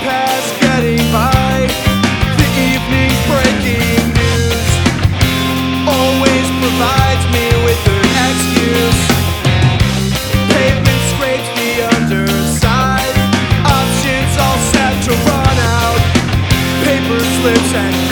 past getting by. The breaking news always provides me with an excuse. Pavement scrapes the underside. Options all set to run out. Paper slips and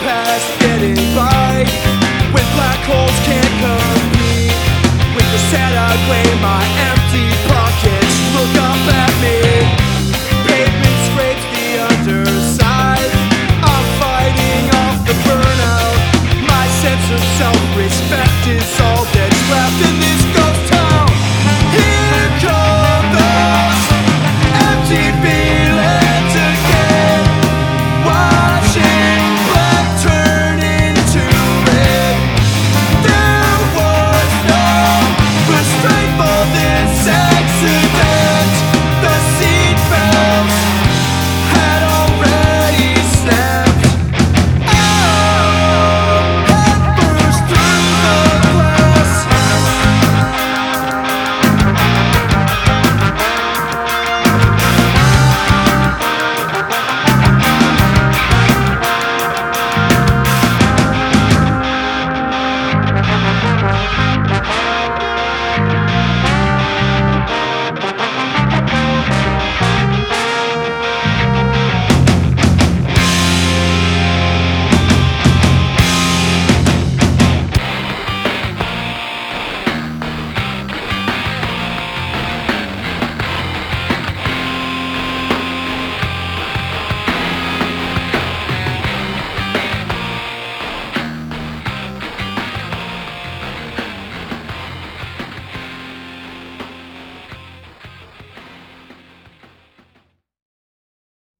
past getting by with black holes.